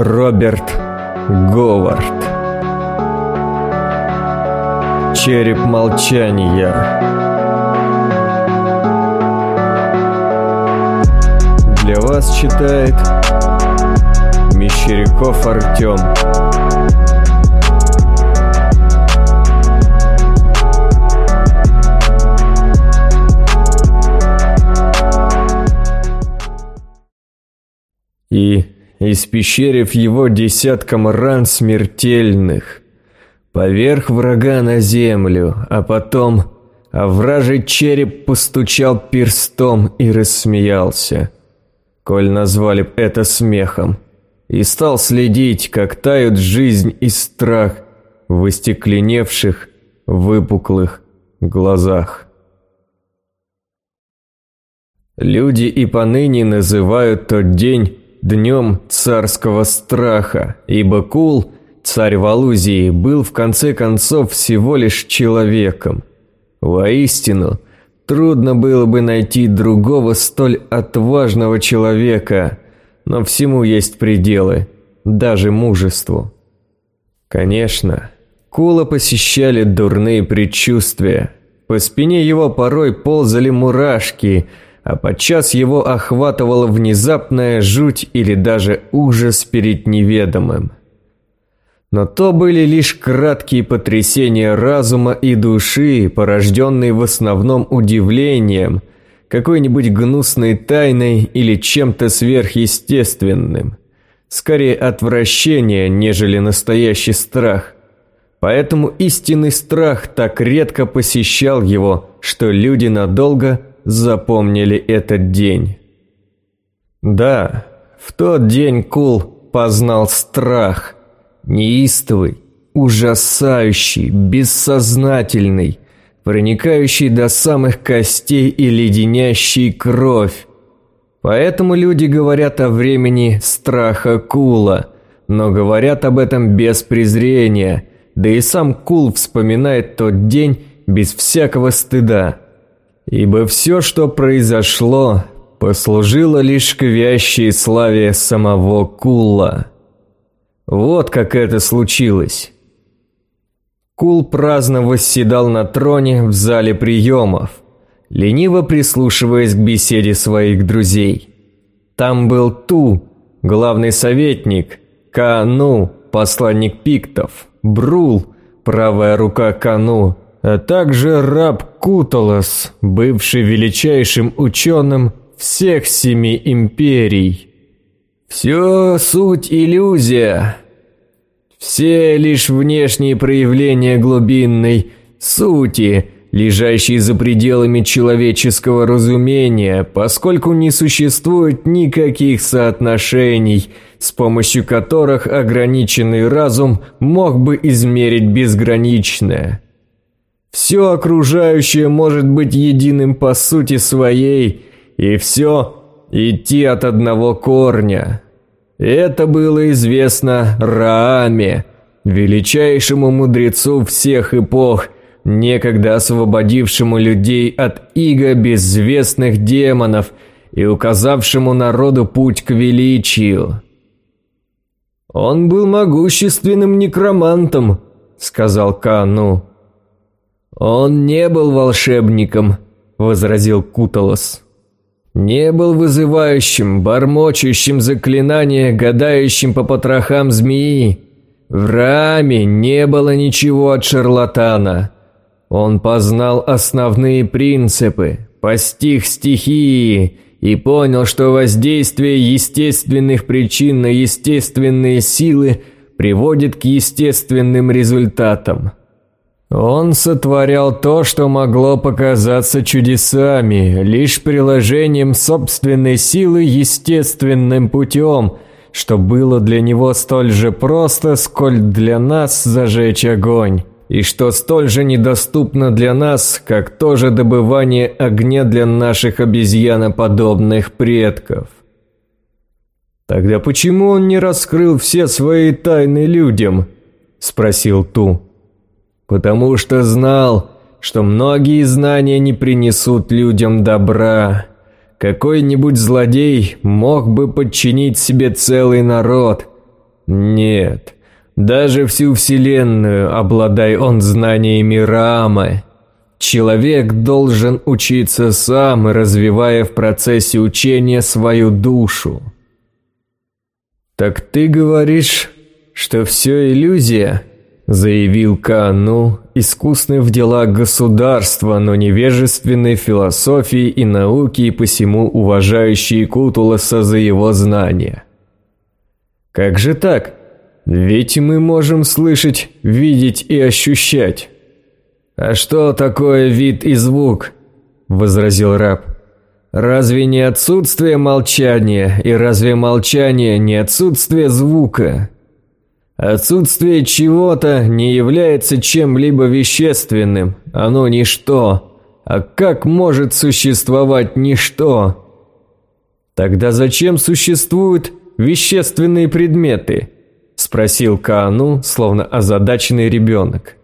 Роберт Говард. Череп молчания. Для вас читает Мещеряков Артем И, испещерив его десятком ран смертельных, поверх врага на землю, а потом овражий череп постучал перстом и рассмеялся, коль назвали это смехом, и стал следить, как тают жизнь и страх в остекленевших, выпуклых глазах. Люди и поныне называют тот день днем царского страха, ибо Кул, царь Валузии, был в конце концов всего лишь человеком. Воистину, трудно было бы найти другого столь отважного человека, но всему есть пределы, даже мужеству. Конечно, Кула посещали дурные предчувствия. По спине его порой ползали мурашки – а подчас его охватывала внезапная жуть или даже ужас перед неведомым. Но то были лишь краткие потрясения разума и души, порожденные в основном удивлением, какой-нибудь гнусной тайной или чем-то сверхъестественным. Скорее отвращение, нежели настоящий страх. Поэтому истинный страх так редко посещал его, что люди надолго запомнили этот день. Да, в тот день Кул познал страх, неистовый, ужасающий, бессознательный, проникающий до самых костей и леденящий кровь. Поэтому люди говорят о времени страха Кула, но говорят об этом без презрения, да и сам Кул вспоминает тот день без всякого стыда ибо все, что произошло, послужило лишь к вящей славе самого Кула. Вот как это случилось. Кул праздно восседал на троне в зале приемов, лениво прислушиваясь к беседе своих друзей. Там был Ту, главный советник, Кану, посланник пиктов, Брул, правая рука Кану, а также раб Куталос, бывший величайшим ученым всех семи империй. Все суть иллюзия. Все лишь внешние проявления глубинной сути, лежащие за пределами человеческого разумения, поскольку не существует никаких соотношений, с помощью которых ограниченный разум мог бы измерить безграничное. Все окружающее может быть единым по сути своей, и все идти от одного корня. Это было известно Рааме, величайшему мудрецу всех эпох, некогда освободившему людей от иго безвестных демонов и указавшему народу путь к величию. «Он был могущественным некромантом», — сказал Кану. «Он не был волшебником», — возразил Куталос. «Не был вызывающим, бормочущим заклинания, гадающим по потрохам змеи. В раме не было ничего от шарлатана. Он познал основные принципы, постиг стихии и понял, что воздействие естественных причин на естественные силы приводит к естественным результатам». Он сотворял то, что могло показаться чудесами, лишь приложением собственной силы естественным путем, что было для него столь же просто, сколь для нас зажечь огонь, и что столь же недоступно для нас, как то же добывание огня для наших обезьяноподобных предков. «Тогда почему он не раскрыл все свои тайны людям?» – спросил Ту потому что знал, что многие знания не принесут людям добра. Какой-нибудь злодей мог бы подчинить себе целый народ, Нет, даже всю Вселенную обладай он знаниями Рамы. Человек должен учиться сам, развивая в процессе учения свою душу. «Так ты говоришь, что все иллюзия?» Заявил Каану, искусный в делах государства, но невежественной философии и науки и посему уважающий Кутуласа за его знания. «Как же так? Ведь мы можем слышать, видеть и ощущать». «А что такое вид и звук?» – возразил раб. «Разве не отсутствие молчания, и разве молчание не отсутствие звука?» Отсутствие чего-то не является чем-либо вещественным, оно ничто. А как может существовать ничто? Тогда зачем существуют вещественные предметы? Спросил Каану, словно озадаченный ребенок.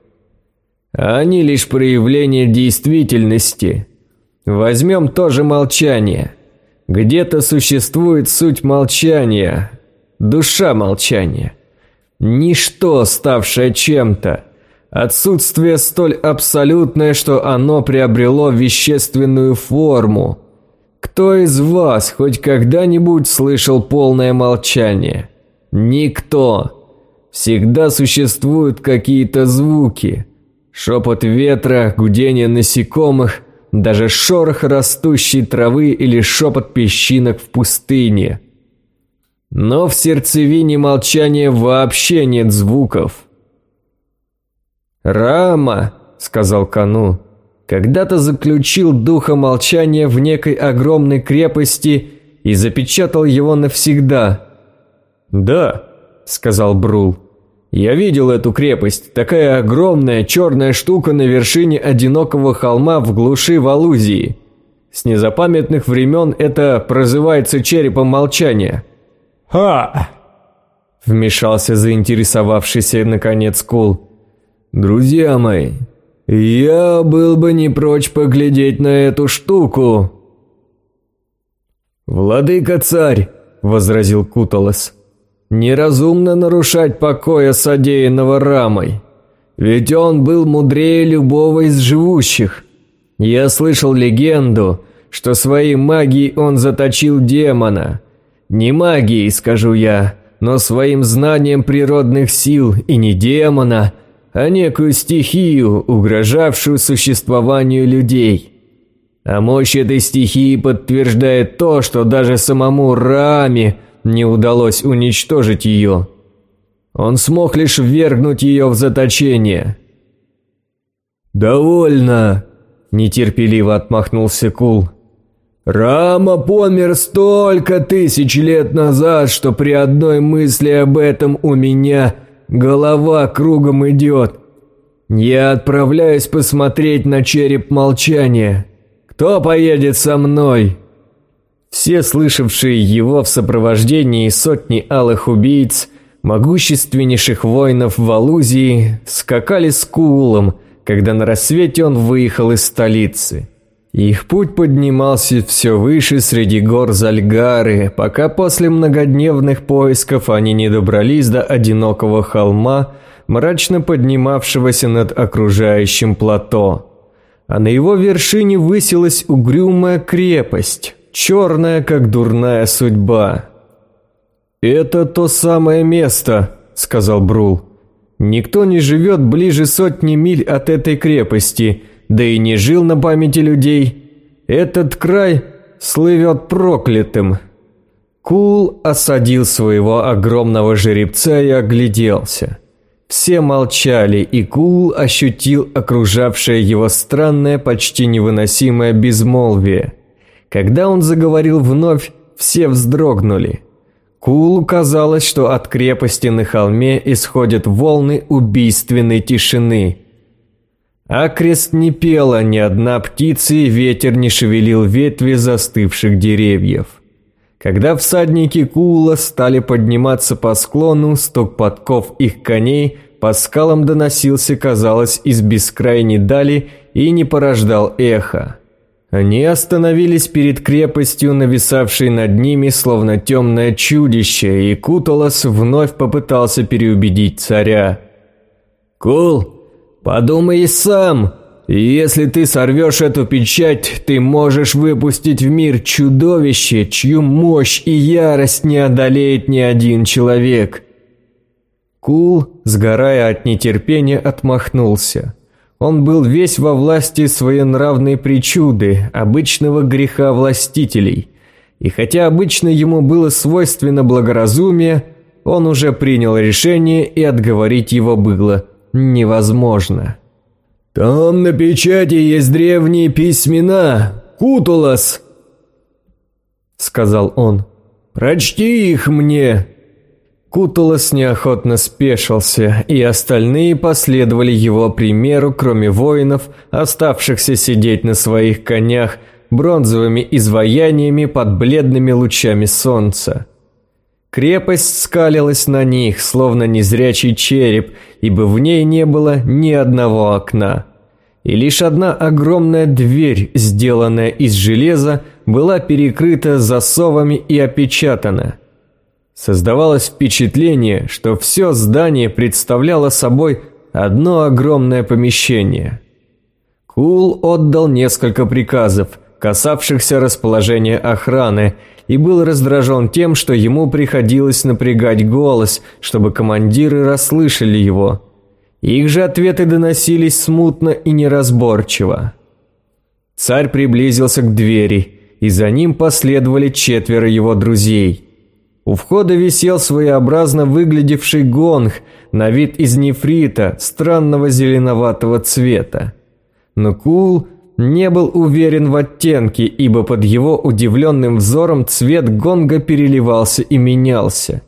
Они лишь проявление действительности. Возьмем тоже молчание. Где-то существует суть молчания, душа молчания – Ничто, ставшее чем-то. Отсутствие столь абсолютное, что оно приобрело вещественную форму. Кто из вас хоть когда-нибудь слышал полное молчание? Никто. Всегда существуют какие-то звуки. Шепот ветра, гудение насекомых, даже шорох растущей травы или шепот песчинок в пустыне – но в сердцевине молчания вообще нет звуков. «Рама», — сказал Кану, — «когда-то заключил духа молчания в некой огромной крепости и запечатал его навсегда». «Да», — сказал Брул, — «я видел эту крепость, такая огромная черная штука на вершине одинокого холма в глуши Валузии. С незапамятных времен это прозывается черепом молчания». «Ха!» Вмешался заинтересовавшийся наконец Кул. «Друзья мои, я был бы не прочь поглядеть на эту штуку». «Владыка-царь», — возразил Куталос, — «неразумно нарушать покоя содеянного рамой, ведь он был мудрее любого из живущих. Я слышал легенду, что своей магией он заточил демона, не магией, скажу я, но своим знанием природных сил и не демона, а некую стихию, угрожавшую существованию людей. А мощь этой стихии подтверждает то, что даже самому Раме не удалось уничтожить ее. Он смог лишь ввергнуть ее в заточение. «Довольно!» – нетерпеливо отмахнулся Кул. Рама помер столько тысяч лет назад, что при одной мысли об этом у меня голова кругом идет. Я отправляюсь посмотреть на череп молчания. Кто поедет со мной?» Все слышавшие его в сопровождении сотни алых убийц, могущественнейших воинов в Алузии, скакали с Куулом, когда на рассвете он выехал из столицы. Их путь поднимался все выше среди гор Зальгары, пока после многодневных поисков они не добрались до одинокого холма, мрачно поднимавшегося над окружающим плато. А на его вершине высилась угрюмая крепость, черная, как дурная судьба. «Это то самое место», — сказал Брул. «Никто не живет ближе сотни миль от этой крепости», — да и не жил на памяти людей. Этот край слывет проклятым. Кул осадил своего огромного жеребца и огляделся. Все молчали, и Кул ощутил окружавшее его странное, почти невыносимое безмолвие. Когда он заговорил вновь, все вздрогнули. Кулу казалось, что от крепости на холме исходят волны убийственной тишины – Акрест не пела ни одна птица, и ветер не шевелил ветви застывших деревьев. Когда всадники Кула стали подниматься по склону, стук подков их коней по скалам доносился, казалось, из бескрайней дали и не порождал эхо. Они остановились перед крепостью, нависавшей над ними, словно темное чудище, и Куталас вновь попытался переубедить царя. «Кул, подумай сам. Если ты сорвешь эту печать, ты можешь выпустить в мир чудовище, чью мощь и ярость не одолеет ни один человек». Кул, сгорая от нетерпения, отмахнулся. Он был весь во власти своенравной причуды, обычного греха властителей. И хотя обычно ему было свойственно благоразумие, он уже принял решение, и отговорить его было невозможно. «Там на печати есть древние письмена, Кутулас!» Сказал он. «Прочти их мне!» Кутулас неохотно спешился, и остальные последовали его примеру, кроме воинов, оставшихся сидеть на своих конях, бронзовыми изваяниями под бледными лучами солнца. Крепость скалилась на них, словно незрячий череп, ибо в ней не было ни одного окна. И лишь одна огромная дверь, сделанная из железа, была перекрыта засовами и опечатана – Создавалось впечатление, что все здание представляло собой одно огромное помещение. Кул отдал несколько приказов, касавшихся расположения охраны, и был раздражен тем, что ему приходилось напрягать голос, чтобы командиры расслышали его. Их же ответы доносились смутно и неразборчиво. Царь приблизился к двери, и за ним последовали четверо его друзей. У входа висел своеобразно выглядевший гонг, на вид из нефрита, странного зеленоватого цвета. Но Кул не был уверен в оттенке, ибо под его удивленным взором цвет гонга переливался и менялся.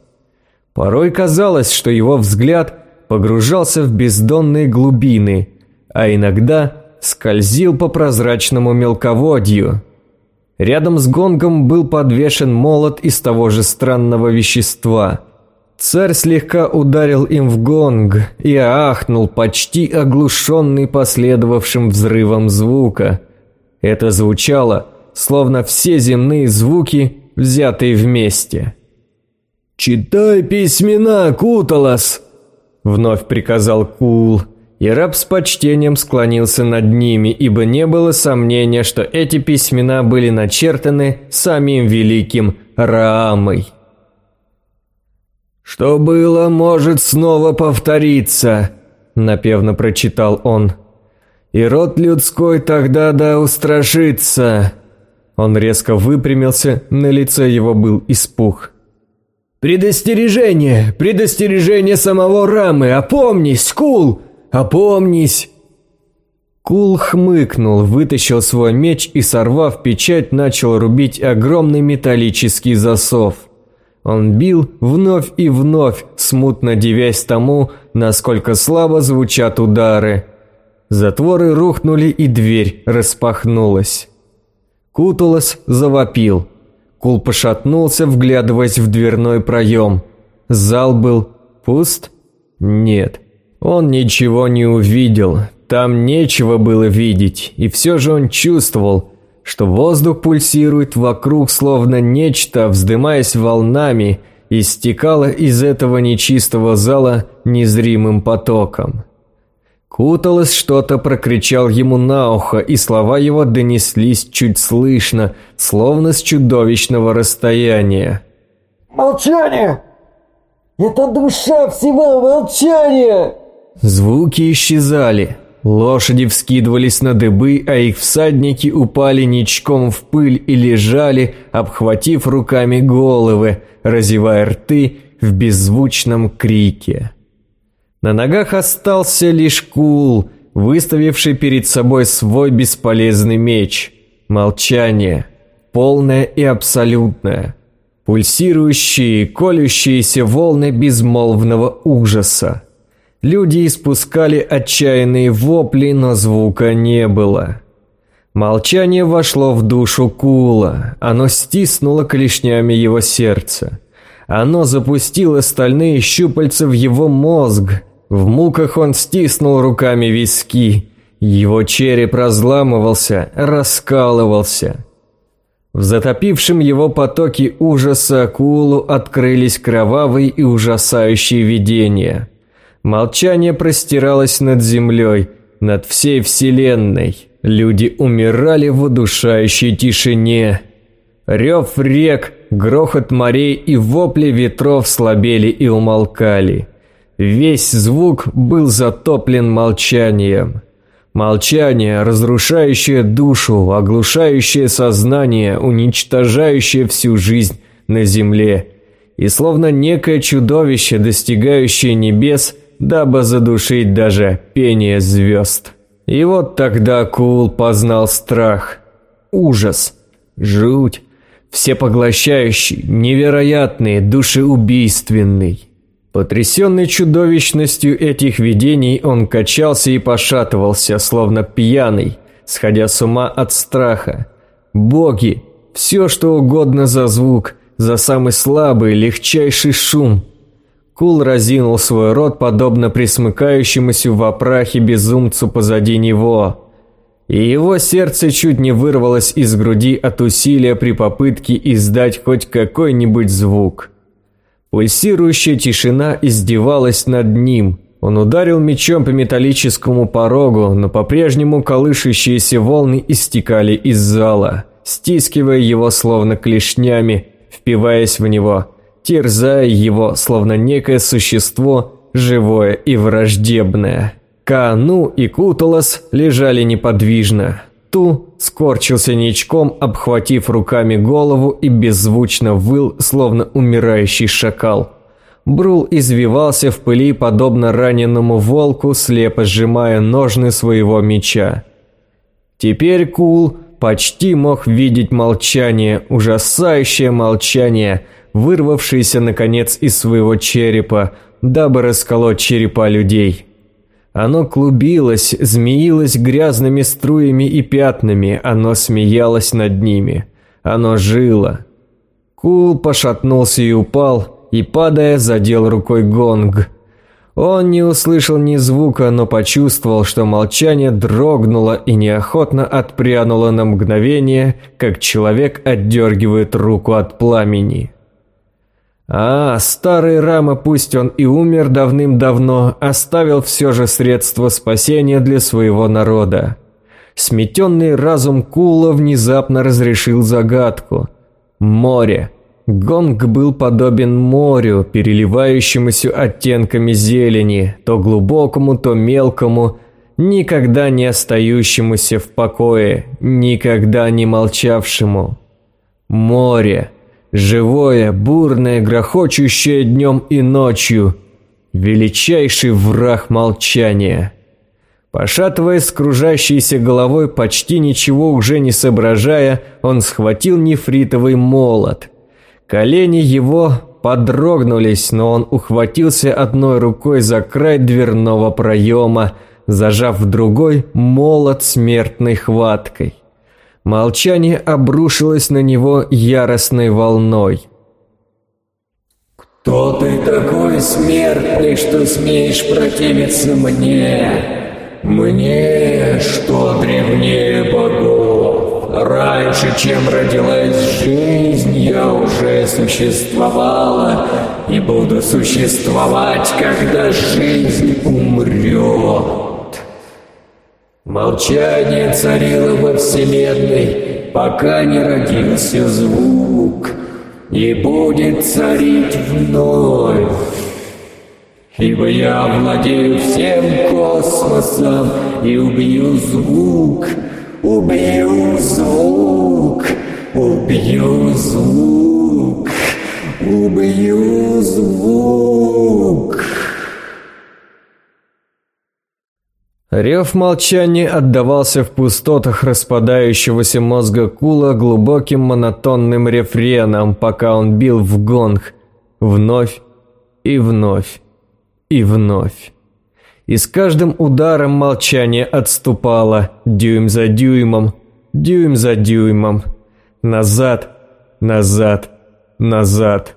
Порой казалось, что его взгляд погружался в бездонные глубины, а иногда скользил по прозрачному мелководью – Рядом с гонгом был подвешен молот из того же странного вещества. Царь слегка ударил им в гонг и ахнул, почти оглушенный последовавшим взрывом звука. Это звучало, словно все земные звуки, взятые вместе. «Читай письмена, Куталас!» — вновь приказал Кул. И раб с почтением склонился над ними, ибо не было сомнения, что эти письмена были начертаны самим великим Раамой. «Что было, может снова повториться», — напевно прочитал он. «И род людской тогда да устрашится». Он резко выпрямился, на лице его был испуг. «Предостережение! Предостережение самого Рамы! Опомнись, Кул! Опомнись!» Кул хмыкнул, вытащил свой меч и, сорвав печать, начал рубить огромный металлический засов. Он бил вновь и вновь, смутно девясь тому, насколько слабо звучат удары. Затворы рухнули и дверь распахнулась. Кутулас завопил. Кул пошатнулся, вглядываясь в дверной проем. Зал был пуст? Нет. Он ничего не увидел, там нечего было видеть, и все же он чувствовал, что воздух пульсирует вокруг, словно нечто, вздымаясь волнами, истекало из этого нечистого зала незримым потоком. Куталось что-то прокричал ему на ухо, и слова его донеслись чуть слышно, словно с чудовищного расстояния. «Молчание! Это душа всего молчания!» Звуки исчезали. Лошади вскидывались на дыбы, а их всадники упали ничком в пыль и лежали, обхватив руками головы, разевая рты в беззвучном крике. На ногах остался лишь Кул, выставивший перед собой свой бесполезный меч. Молчание, полное и абсолютное. Пульсирующие, колющиеся волны безмолвного ужаса. Люди испускали отчаянные вопли, но звука не было. Молчание вошло в душу Кула, оно стиснуло клешнями его сердце. Оно запустило стальные щупальца в его мозг. В муках он стиснул руками виски. Его череп разламывался, раскалывался. В затопившем его потоке ужаса акулу открылись кровавые и ужасающие видения. Молчание простиралось над землей, над всей вселенной. Люди умирали в удушающей тишине. Рев рек, грохот морей и вопли ветров слабели и умолкали. Весь звук был затоплен молчанием. Молчание, разрушающее душу, оглушающее сознание, уничтожающее всю жизнь на земле. И словно некое чудовище, достигающее небес, дабы задушить даже пение звезд. И вот тогда Кул познал страх, ужас, жуть, всепоглощающий, невероятный, душеубийственный. Потрясенный чудовищностью этих видений, он качался и пошатывался, словно пьяный, сходя с ума от страха. Боги, все что угодно за звук, за самый слабый, легчайший шум. Кул разинул свой рот, подобно присмыкающемуся в опрахе безумцу позади него. И его сердце чуть не вырвалось из груди от усилия при попытке издать хоть какой-нибудь звук. Пульсирующая тишина издевалась над ним. Он ударил мечом по металлическому порогу, но по-прежнему колышущиеся волны истекали из зала, стискивая его словно клешнями, впиваясь в него, терзая его словно некое существо, живое и враждебное. Каану и Куталас лежали неподвижно. Ту скорчился ничком, обхватив руками голову и беззвучно выл, словно умирающий шакал. Брул извивался в пыли, подобно раненому волку, слепо сжимая ножны своего меча. Теперь Кул почти мог видеть молчание, ужасающее молчание, вырвавшееся, наконец, из своего черепа, дабы расколоть черепа людей. Оно клубилось, змеилось грязными струями и пятнами, оно смеялось над ними. Оно жило. Кул пошатнулся и упал, и, падая, задел рукой гонг. Он не услышал ни звука, но почувствовал, что молчание дрогнуло и неохотно отпрянуло на мгновение, как человек отдергивает руку от пламени. А, старый Рама, пусть он и умер давным-давно, оставил все же средство спасения для своего народа. Сметенный разум Кула внезапно разрешил загадку. Море. Гонг был подобен морю, переливающемуся оттенками зелени, то глубокому, то мелкому, никогда не остающемуся в покое, никогда не молчавшему. Море. Живое, бурное, грохочущее днем и ночью. Величайший враг молчания. Пошатываясь с кружащейся головой, почти ничего уже не соображая, он схватил нефритовый молот. Колени его подрогнулись, но он ухватился одной рукой за край дверного проема, зажав в другой молот смертной хваткой. Молчание обрушилось на него яростной волной. «Кто ты такой смертный, что смеешь противиться мне? Мне, что древнее богов? Раньше, чем родилась жизнь, я уже существовала и буду существовать, когда жизнь умрет». Молчание царило во вселенной, пока не родился звук, и будет царить вновь. Ибо я владею всем космосом и убью звук, убью звук, убью звук, убью звук. Рев молчания отдавался в пустотах распадающегося мозга Кула глубоким монотонным рефреном, пока он бил в гонг. Вновь и вновь и вновь. И с каждым ударом молчание отступало, дюйм за дюймом, дюйм за дюймом. Назад, назад, назад.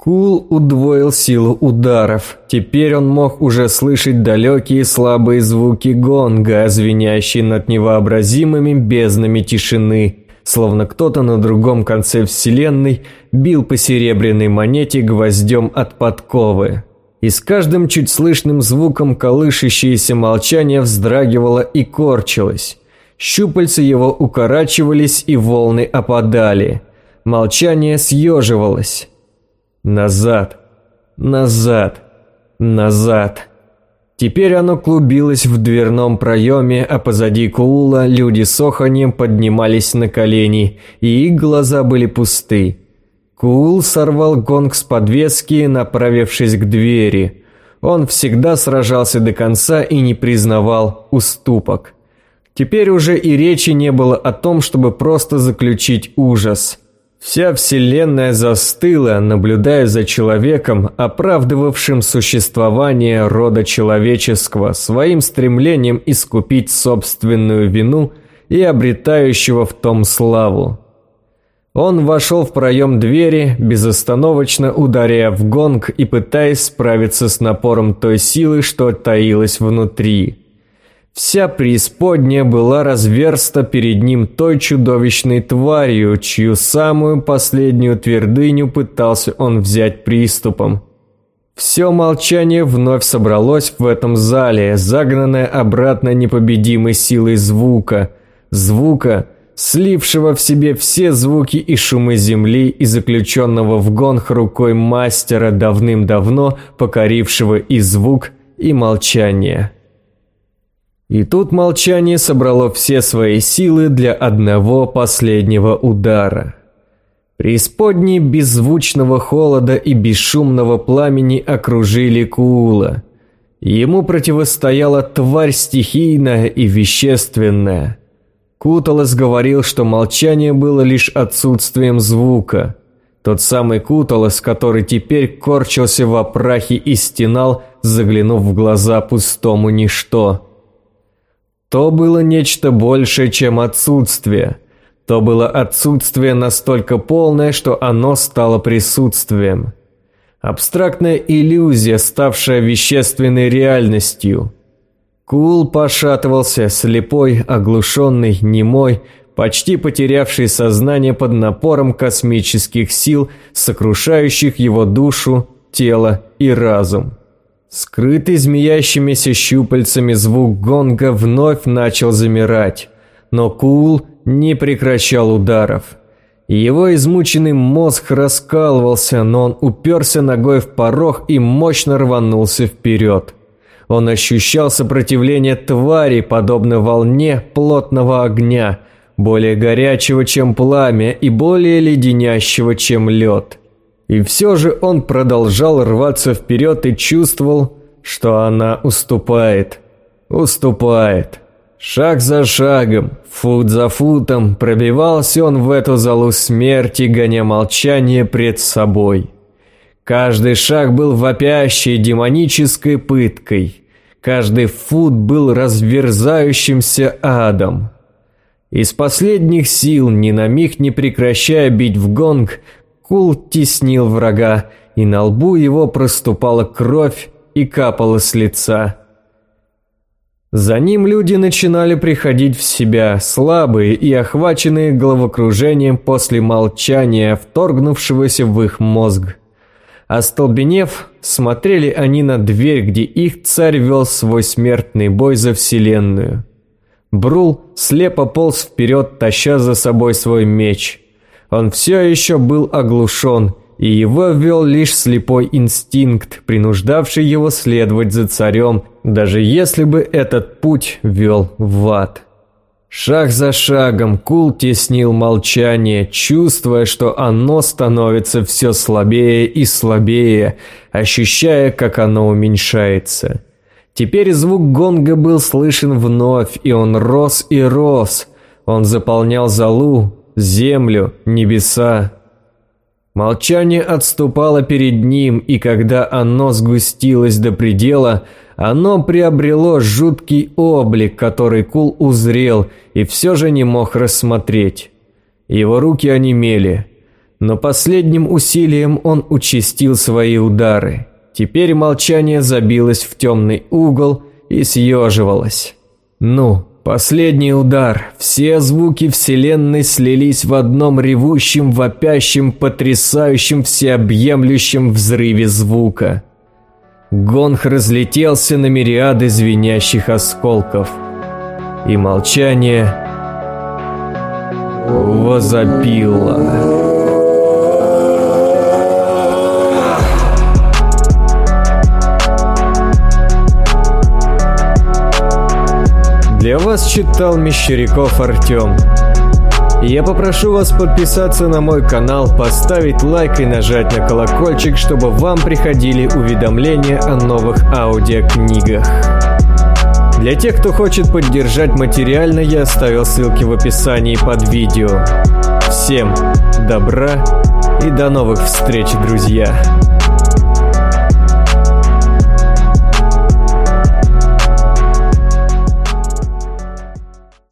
Кул удвоил силу ударов. Теперь он мог уже слышать далекие слабые звуки гонга, звенящие над невообразимыми безднами тишины, словно кто-то на другом конце вселенной бил по серебряной монете гвоздем от подковы. И с каждым чуть слышным звуком колышащееся молчание вздрагивало и корчилось. Щупальца его укорачивались и волны опадали. Молчание съеживалось. Назад, назад, назад. Теперь оно клубилось в дверном проеме, а позади Куула люди с оханьем поднимались на колени, и их глаза были пусты. Куул сорвал гонг с подвески, направившись к двери. Он всегда сражался до конца и не признавал уступок. Теперь уже и речи не было о том, чтобы просто заключить ужас – Вся Вселенная застыла, наблюдая за человеком, оправдывавшим существование рода человеческого своим стремлением искупить собственную вину и обретающего в том славу. Он вошел в проем двери, безостановочно ударяя в гонг и пытаясь справиться с напором той силы, что таилась внутри. Вся преисподняя была разверста перед ним той чудовищной тварью, чью самую последнюю твердыню пытался он взять приступом. Все молчание вновь собралось в этом зале, загнанное обратно непобедимой силой звука. Звука, слившего в себе все звуки и шумы земли и заключенного в гонг рукой мастера, давным-давно покорившего и звук, и молчание. И тут молчание собрало все свои силы для одного последнего удара. Преисподние беззвучного холода и бесшумного пламени окружили Куула. Ему противостояла тварь стихийная и вещественная. Куталос говорил, что молчание было лишь отсутствием звука. Тот самый Куталос, который теперь корчился в опрахе и стенал, заглянув в глаза пустому ничто – то было нечто большее, чем отсутствие. То было отсутствие настолько полное, что оно стало присутствием. Абстрактная иллюзия, ставшая вещественной реальностью. Кул пошатывался, слепой, оглушенный, немой, почти потерявший сознание под напором космических сил, сокрушающих его душу, тело и разум. Скрытый змеящимися щупальцами звук гонга вновь начал замирать, но Кул не прекращал ударов. Его измученный мозг раскалывался, но он уперся ногой в порог и мощно рванулся вперед. Он ощущал сопротивление твари, подобно волне плотного огня, более горячего, чем пламя, и более леденящего, чем лед. И все же он продолжал рваться вперед и чувствовал, что она уступает. Уступает. Шаг за шагом, фут за футом пробивался он в эту залу смерти, гоня молчание пред собой. Каждый шаг был вопящей демонической пыткой. Каждый фут был разверзающимся адом. Из последних сил, ни на миг не прекращая бить в гонг, Кул теснил врага, и на лбу его проступала кровь и капала с лица. За ним люди начинали приходить в себя, слабые и охваченные головокружением после молчания, вторгнувшегося в их мозг. Остолбенев, смотрели они на дверь, где их царь вел свой смертный бой за вселенную. Брул слепо полз вперед, таща за собой свой меч – он все еще был оглушен, и его ввел лишь слепой инстинкт, принуждавший его следовать за царем, даже если бы этот путь вел в ад. Шаг за шагом Кул теснил молчание, чувствуя, что оно становится все слабее и слабее, ощущая, как оно уменьшается. Теперь звук гонга был слышен вновь, и он рос и рос. Он заполнял залу, землю, небеса. Молчание отступало перед ним, и когда оно сгустилось до предела, оно приобрело жуткий облик, который Кул узрел и все же не мог рассмотреть. Его руки онемели. но последним усилием он участил свои удары. Теперь молчание забилось в темный угол и съеживалось. Ну, последний удар. Все звуки вселенной слились в одном ревущем, вопящем, потрясающем, всеобъемлющем взрыве звука. Гонг разлетелся на мириады звенящих осколков. И молчание возопило. Вас читал Мещеряков Артем. Я попрошу вас подписаться на мой канал, поставить лайк и нажать на колокольчик, чтобы вам приходили уведомления о новых аудиокнигах. Для тех, кто хочет поддержать материально, я оставил ссылки в описании под видео. Всем добра и до новых встреч, друзья!